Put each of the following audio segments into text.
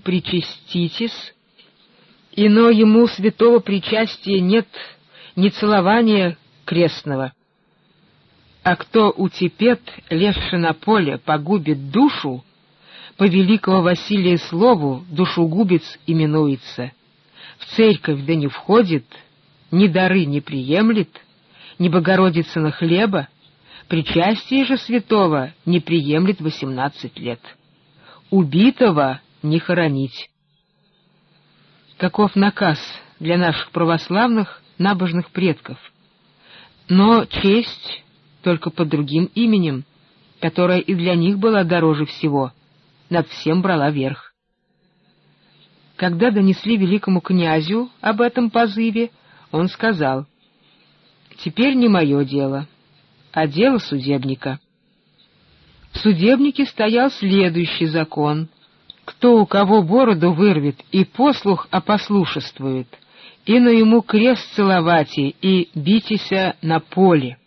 причаститесь, ино ему святого причастия нет ни целования крестного. А кто утепет, лезши на поле, погубит душу, по великого Василия слову душегубец именуется. В церковь да не входит, ни дары не приемлет, ни Богородица на хлеба, причастие же святого не приемлет восемнадцать лет. Убитого не хоронить. Каков наказ для наших православных набожных предков? Но честь только под другим именем, которая и для них была дороже всего, над всем брала верх. Когда донесли великому князю об этом позыве, он сказал, «Теперь не мое дело, а дело судебника». В судебнике стоял следующий закон. Кто у кого бороду вырвет и послух опослушествует, и на ему крест целовати и битеся на поле.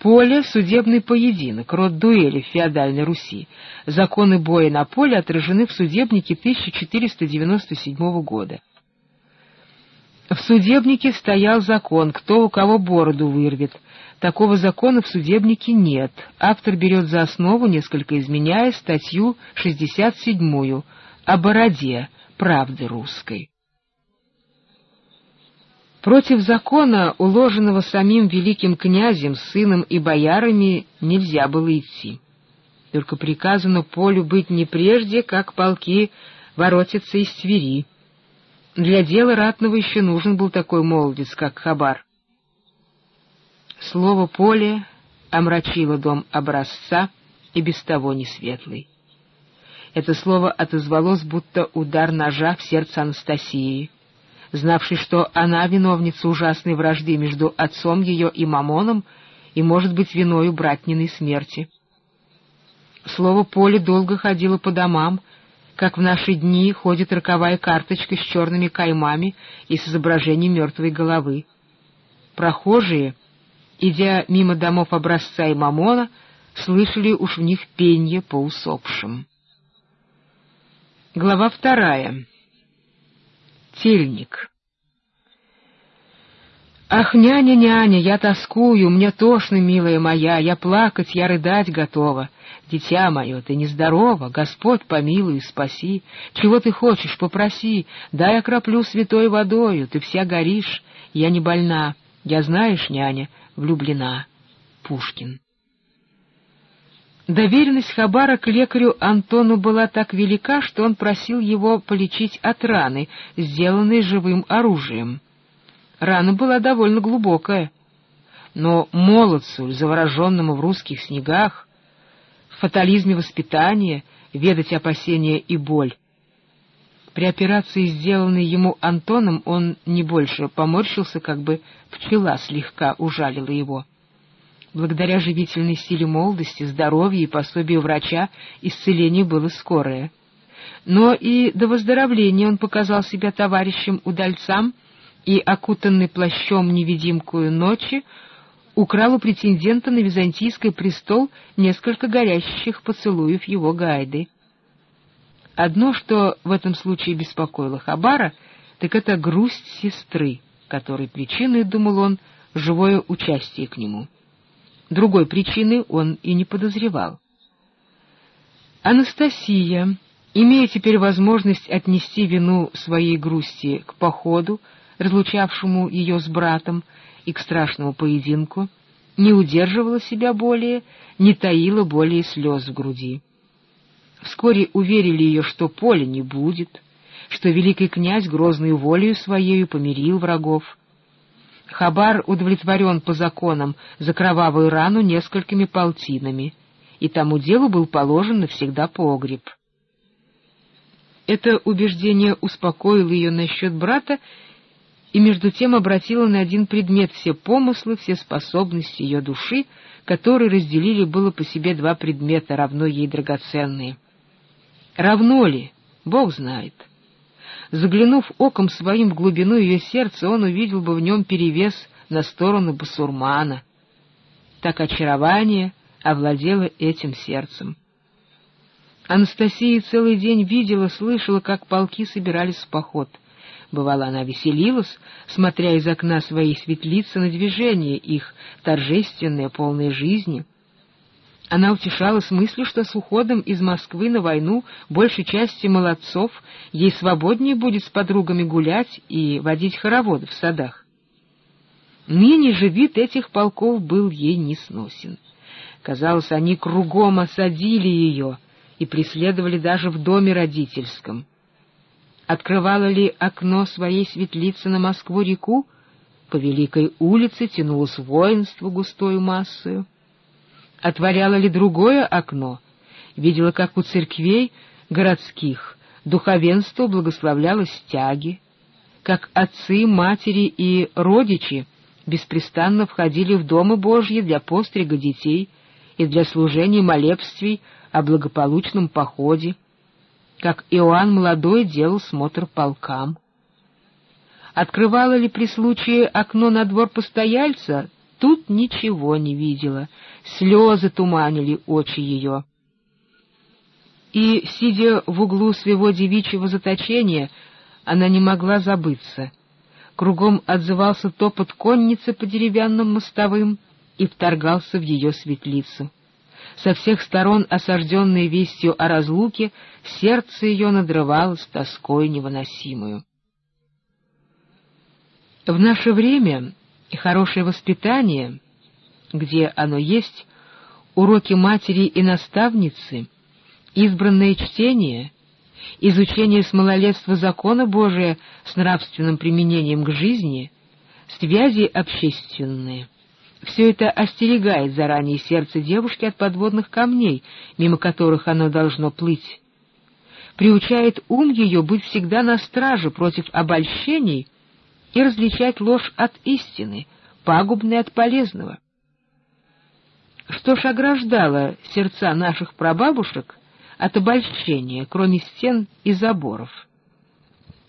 Поле — судебный поединок, род дуэли в феодальной Руси. Законы боя на поле отражены в судебнике 1497 года. В судебнике стоял закон, кто у кого бороду вырвет. Такого закона в судебнике нет. Автор берет за основу, несколько изменяя, статью 67 о бороде правды русской. Против закона, уложенного самим великим князем, сыном и боярами, нельзя было идти. Только приказано полю быть не прежде, как полки воротятся из Твери, для дела ратного еще нужен был такой молодец, как Хабар. Слово «поле» омрачило дом образца и без того не светлый. Это слово отозвалось, будто удар ножа в сердце Анастасии, знавшей, что она виновница ужасной вражды между отцом ее и Мамоном и, может быть, виною братниной смерти. Слово «поле» долго ходило по домам, как в наши дни ходит роковая карточка с черными каймами и с изображением мертвой головы. Прохожие, идя мимо домов образца и мамона, слышали уж в них пенье по усопшим. Глава вторая. Тельник. Ах, няня, няня, я тоскую, мне тошно, милая моя, я плакать, я рыдать готова. Дитя мое, ты нездорова, Господь помилуй и спаси. Чего ты хочешь, попроси, дай окроплю святой водою, ты вся горишь, я не больна, я, знаешь, няня, влюблена. Пушкин. Доверенность Хабара к лекарю Антону была так велика, что он просил его полечить от раны, сделанной живым оружием. Рана была довольно глубокая, но молодцу, завороженному в русских снегах, в фатализме воспитания, ведать опасения и боль. При операции, сделанной ему Антоном, он не больше поморщился, как бы пчела слегка ужалила его. Благодаря живительной силе молодости, здоровью и пособию врача исцеление было скорое. Но и до выздоровления он показал себя товарищем удальцам и, окутанный плащом невидимкую ночи, украл у претендента на византийский престол несколько горящих поцелуев его гайды. Одно, что в этом случае беспокоило Хабара, так это грусть сестры, которой причиной, думал он, живое участие к нему. Другой причины он и не подозревал. Анастасия, имея теперь возможность отнести вину своей грусти к походу, разлучавшему ее с братом, и к страшному поединку, не удерживала себя более, не таила более слез в груди. Вскоре уверили ее, что поля не будет, что великий князь грозную волею своею помирил врагов. Хабар удовлетворен по законам за кровавую рану несколькими полтинами, и тому делу был положен навсегда погреб. Это убеждение успокоило ее насчет брата и между тем обратила на один предмет все помыслы, все способности ее души, которые разделили было по себе два предмета, равно ей драгоценные. Равно ли? Бог знает. Заглянув оком своим в глубину ее сердца, он увидел бы в нем перевес на сторону басурмана. Так очарование овладело этим сердцем. Анастасия целый день видела, слышала, как полки собирались в поход. Бывало, она веселилась, смотря из окна своей светлицы на движение их, торжественное, полное жизни. Она утешалась мыслью, что с уходом из Москвы на войну большей части молодцов ей свободнее будет с подругами гулять и водить хороводы в садах. Ныне же вид этих полков был ей несносен. Казалось, они кругом осадили ее и преследовали даже в доме родительском. Открывала ли окно своей светлицы на Москву-реку? По великой улице тянулось воинство густою массою. Отворяла ли другое окно? Видела, как у церквей городских духовенство благословляло стяги, как отцы, матери и родичи беспрестанно входили в дома Божьи для пострига детей и для служения молебствий о благополучном походе, как Иоанн Молодой делал смотр полкам. Открывала ли при случае окно на двор постояльца, тут ничего не видела, слезы туманили очи ее. И, сидя в углу своего девичьего заточения, она не могла забыться — Кругом отзывался топот конницы по деревянным мостовым и вторгался в ее светлицу. Со всех сторон, осажденной вестью о разлуке, сердце ее надрывалось тоской невыносимую. В наше время и хорошее воспитание, где оно есть, уроки матери и наставницы, избранное чтение, изучение с малолетства закона Божия с нравственным применением к жизни, связи общественные. Все это остерегает заранее сердце девушки от подводных камней, мимо которых оно должно плыть. Приучает ум ее быть всегда на страже против обольщений и различать ложь от истины, пагубное от полезного. Что ж ограждало сердца наших прабабушек от обольщения, кроме стен и заборов.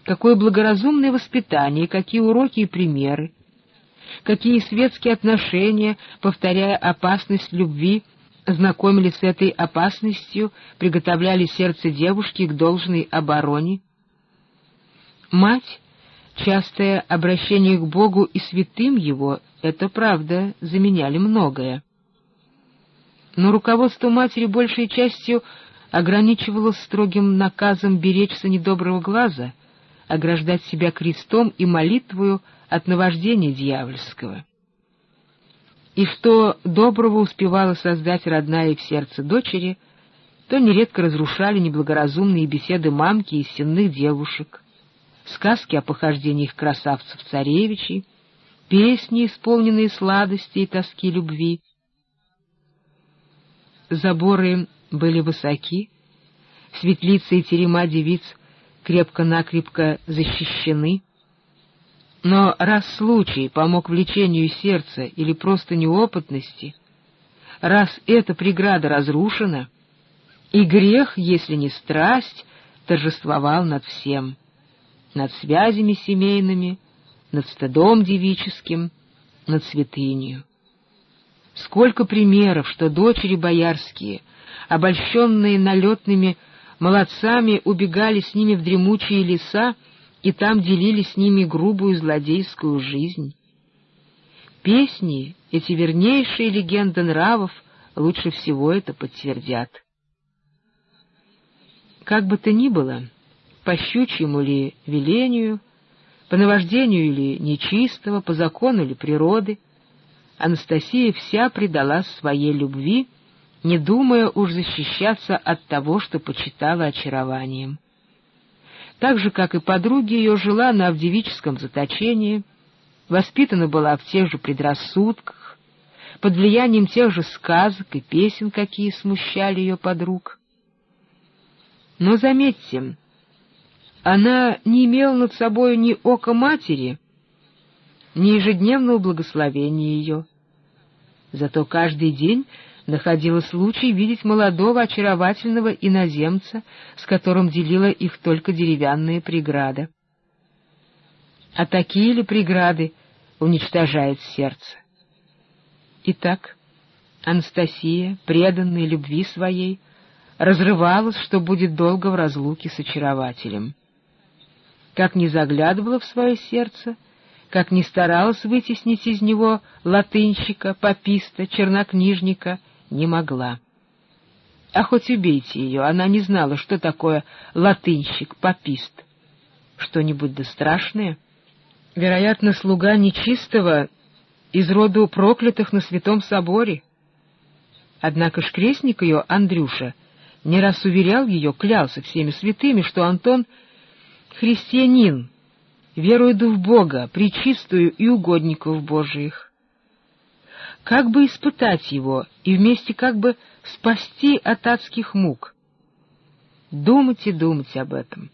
Какое благоразумное воспитание, какие уроки и примеры, какие светские отношения, повторяя опасность любви, знакомили с этой опасностью, приготовляли сердце девушки к должной обороне. Мать, частое обращение к Богу и святым Его, это правда, заменяли многое. Но руководство матери большей частью ограничивалось строгим наказом беречься недоброго глаза, ограждать себя крестом и молитвою от наваждения дьявольского. И что доброго успевала создать родная в сердце дочери, то нередко разрушали неблагоразумные беседы мамки и сенных девушек, сказки о похождениях красавцев-царевичей, песни, исполненные сладости и тоски любви. Заборы были высоки, светлицы и терема девиц крепко-накрепко защищены, но раз случай помог влечению сердца или просто неопытности, раз эта преграда разрушена, и грех, если не страсть, торжествовал над всем, над связями семейными, над стыдом девическим, над святынью. Сколько примеров, что дочери боярские — обольщенные налетными молодцами, убегали с ними в дремучие леса и там делили с ними грубую злодейскую жизнь. Песни, эти вернейшие легенды нравов, лучше всего это подтвердят. Как бы то ни было, по щучьему ли велению, по наваждению или нечистого, по закону ли природы, Анастасия вся предалась своей любви не думая уж защищаться от того, что почитала очарованием. Так же, как и подруги ее, жила она в девическом заточении, воспитана была в тех же предрассудках, под влиянием тех же сказок и песен, какие смущали ее подруг. Но заметьте, она не имела над собой ни ока матери, ни ежедневного благословения ее. Зато каждый день находила случай видеть молодого очаровательного иноземца, с которым делила их только деревянная преграда. А такие ли преграды уничтожает сердце? Итак, Анастасия, преданная любви своей, разрывалась, что будет долго в разлуке с очарователем. Как не заглядывала в свое сердце, как не старалась вытеснить из него латынщика, пописта, чернокнижника, не могла. А хоть убейте ее, она не знала, что такое латынщик, попист. Что-нибудь да страшное? Вероятно, слуга нечистого из роду проклятых на Святом Соборе. Однако ж крестник ее, Андрюша, не раз уверял ее, клялся всеми святыми, что Антон — христианин, верует в Бога, причистую и угодников Божиих. Как бы испытать его и вместе как бы спасти от адских мук? Думать и думать об этом.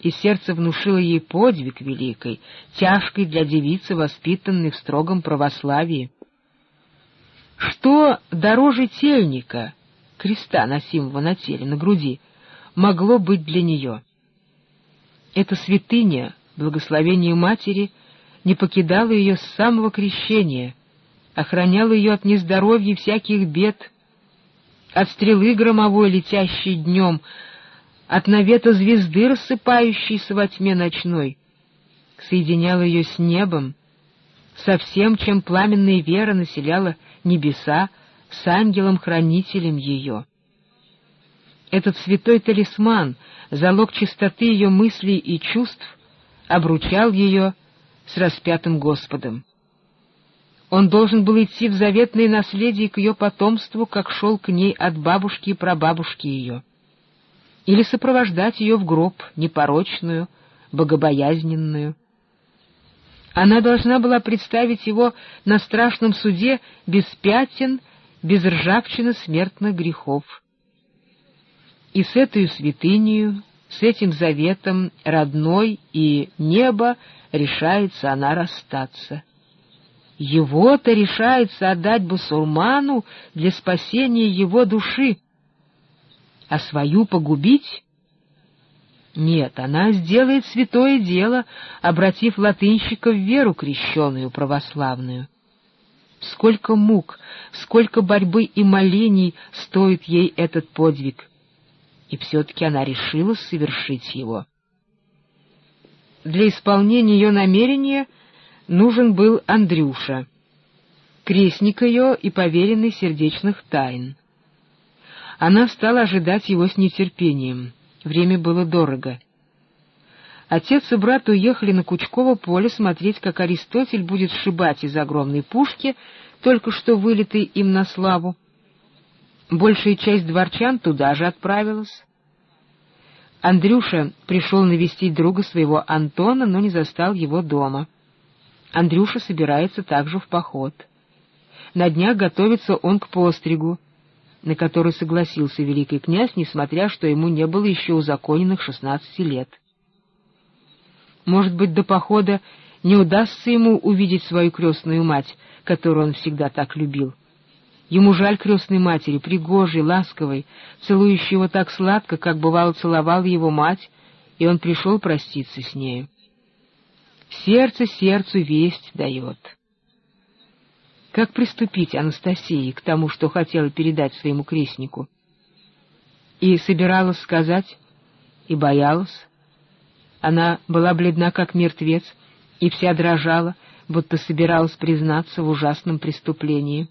И сердце внушило ей подвиг великой, тяжкой для девицы, воспитанной в строгом православии. Что дороже тельника, креста, носимого на теле, на груди, могло быть для нее? Эта святыня, благословение матери, не покидало ее с самого крещения, охраняло ее от нездоровья всяких бед, от стрелы громовой, летящей днем, от навета звезды, рассыпающейся во тьме ночной, соединяла ее с небом, со всем, чем пламенная вера населяла небеса, с ангелом-хранителем ее. Этот святой талисман, залог чистоты ее мыслей и чувств, обручал ее с распятым Господом. Он должен был идти в заветное наследие к ее потомству, как шел к ней от бабушки и прабабушки ее, или сопровождать ее в гроб непорочную, богобоязненную. Она должна была представить его на страшном суде без пятен, без ржавчины смертных грехов. И с этой святынею, с этим заветом родной и небо решается она расстаться. Его-то решается отдать бусурману для спасения его души, а свою погубить? Нет, она сделает святое дело, обратив латынщика в веру крещеную православную. Сколько мук, сколько борьбы и молений стоит ей этот подвиг, и все-таки она решила совершить его. Для исполнения ее намерения — нужен был Андрюша, крестник ее и поверенный сердечных тайн. Она стала ожидать его с нетерпением. Время было дорого. Отец и брат уехали на Кучково поле смотреть, как Аристотель будет сшибать из огромной пушки, только что вылитой им на славу. Большая часть дворчан туда же отправилась. Андрюша пришел навестить друга своего Антона, но не застал его дома. Андрюша собирается также в поход. На днях готовится он к постригу, на который согласился великий князь, несмотря что ему не было еще узаконенных шестнадцати лет. Может быть, до похода не удастся ему увидеть свою крестную мать, которую он всегда так любил. Ему жаль крестной матери, пригожей, ласковой, целующей его так сладко, как бывало целовала его мать, и он пришел проститься с нею. Сердце сердцу весть дает. Как приступить Анастасии к тому, что хотела передать своему крестнику? И собиралась сказать, и боялась. Она была бледна, как мертвец, и вся дрожала, будто собиралась признаться в ужасном преступлении.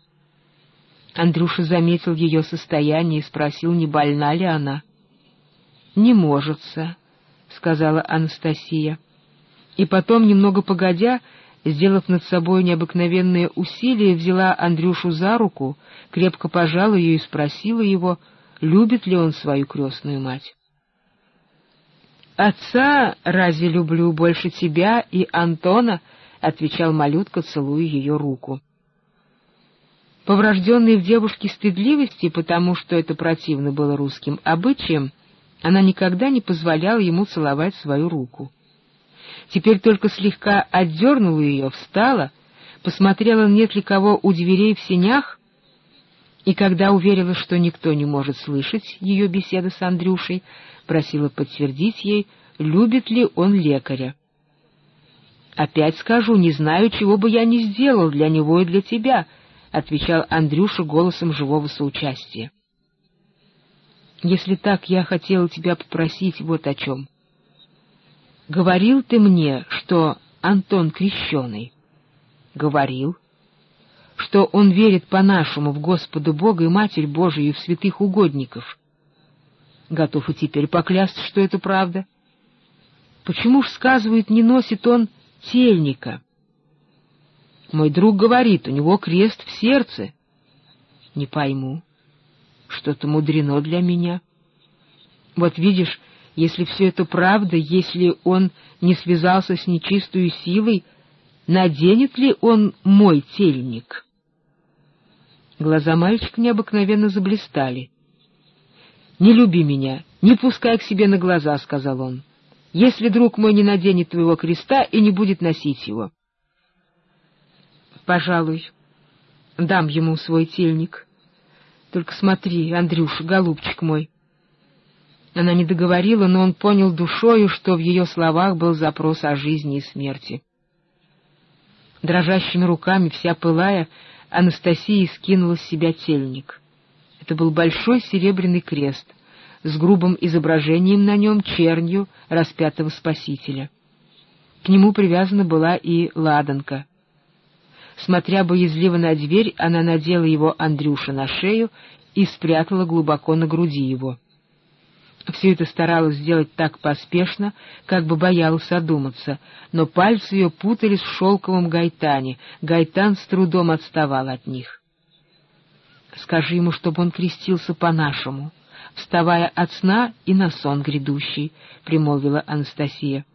Андрюша заметил ее состояние и спросил, не больна ли она. — Не можется, — сказала Анастасия и потом, немного погодя, сделав над собой необыкновенное усилие, взяла Андрюшу за руку, крепко пожала ее и спросила его, любит ли он свою крестную мать. «Отца разве люблю больше тебя и Антона?» — отвечал малютка, целуя ее руку. По в девушке стыдливости, потому что это противно было русским обычаям, она никогда не позволяла ему целовать свою руку теперь только слегка отдернула ее, встала, посмотрела, нет ли кого у дверей в сенях, и когда уверила, что никто не может слышать ее беседы с Андрюшей, просила подтвердить ей, любит ли он лекаря. «Опять скажу, не знаю, чего бы я не сделал для него и для тебя», — отвечал Андрюша голосом живого соучастия. Если так, я хотела тебя попросить вот о чем. Говорил ты мне, что Антон крещеный? Говорил. Что он верит по-нашему в Господа Бога и Матерь Божию и в святых угодников. Готов и теперь поклясться, что это правда. Почему ж, сказывают, не носит он тельника? Мой друг говорит, у него крест в сердце. Не пойму. Что-то мудрено для меня. Вот видишь, если все это правда, если он не связался с нечистую силой, наденет ли он мой тельник? Глаза мальчика необыкновенно заблистали. «Не люби меня, не пускай к себе на глаза», — сказал он, — «если друг мой не наденет твоего креста и не будет носить его». «Пожалуй, дам ему свой тельник», только смотри, Андрюша, голубчик мой. Она не договорила, но он понял душою, что в ее словах был запрос о жизни и смерти. Дрожащими руками, вся пылая, Анастасия скинула с себя тельник. Это был большой серебряный крест с грубым изображением на нем чернью распятого Спасителя. К нему привязана была и ладанка. Смотря боязливо на дверь, она надела его Андрюша на шею и спрятала глубоко на груди его. Все это старалась сделать так поспешно, как бы боялась одуматься, но пальцы ее путались в шелковом гайтане, гайтан с трудом отставал от них. «Скажи ему, чтобы он крестился по-нашему, вставая от сна и на сон грядущий», — примолвила Анастасия.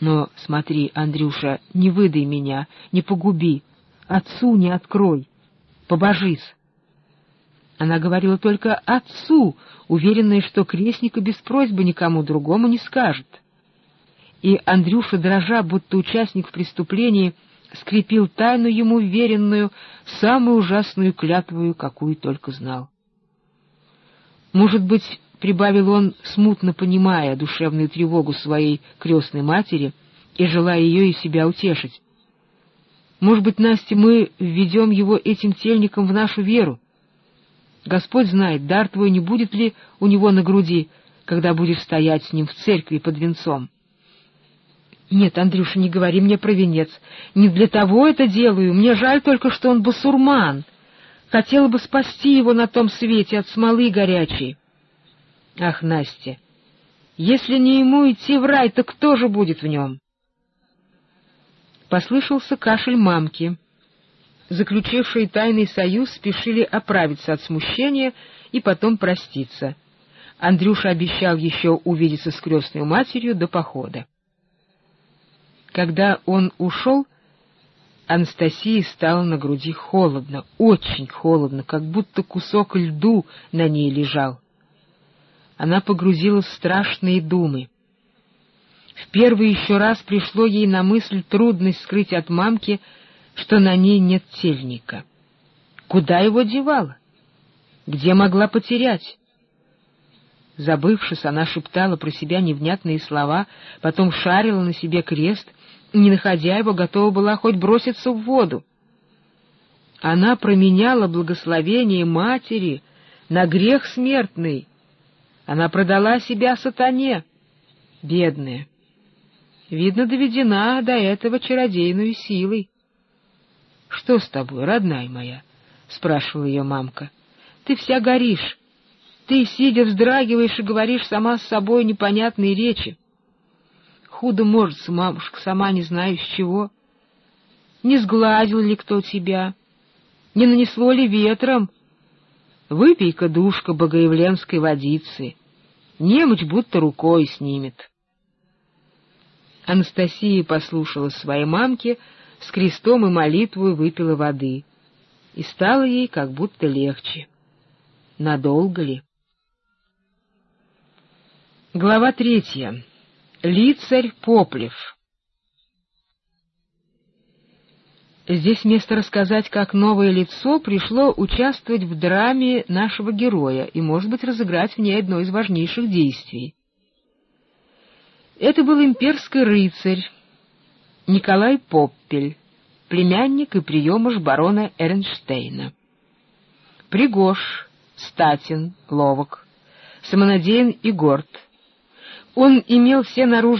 «Но смотри, Андрюша, не выдай меня, не погуби, Отцу не открой, побожись. Она говорила только «отцу», уверенная, что крестника без просьбы никому другому не скажет. И Андрюша, дрожа, будто участник в преступлении, скрепил тайну ему веренную, самую ужасную клятвую, какую только знал. Может быть, — прибавил он, смутно понимая душевную тревогу своей крестной матери и желая ее и себя утешить, может быть, Настя, мы введем его этим тельником в нашу веру. Господь знает, дар твой не будет ли у него на груди, когда будешь стоять с ним в церкви под венцом. Нет, Андрюша, не говори мне про венец. Не для того это делаю. Мне жаль только, что он басурман. Хотела бы спасти его на том свете от смолы горячей. Ах, Настя, если не ему идти в рай, то кто же будет в нем? Послышался кашель мамки. Заключившие тайный союз спешили оправиться от смущения и потом проститься. Андрюша обещал еще увидеться с крестной матерью до похода. Когда он ушел, Анастасии стало на груди холодно, очень холодно, как будто кусок льду на ней лежал. Она погрузилась в страшные думы. В первый еще раз пришло ей на мысль трудность скрыть от мамки, что на ней нет тельника. Куда его девала? Где могла потерять? Забывшись, она шептала про себя невнятные слова, потом шарила на себе крест, не находя его, готова была хоть броситься в воду. Она променяла благословение матери на грех смертный. Она продала себя сатане, бедная. Видно, доведена до этого чародейную силой. — Что с тобой, родная моя? — спрашивала ее мамка. — Ты вся горишь. Ты, сидя, вздрагиваешь и говоришь сама с собой непонятные речи. Худо может, мамушка, сама не знаю с чего. Не сгладил ли кто тебя? Не нанесло ли ветром? Выпей-ка душка богоявленской водицы. Немочь будто рукой снимет. Анастасия послушала своей мамки, с крестом и молитвой выпила воды, и стало ей как будто легче. Надолго ли? Глава третья. Лицарь Поплев. Здесь место рассказать, как новое лицо пришло участвовать в драме нашего героя и, может быть, разыграть в ней одно из важнейших действий. Это был имперский рыцарь Николай Поппель, племянник и приемыш барона Эрнштейна. Пригож, статин, ловок, самонадеян и горд. Он имел все наружные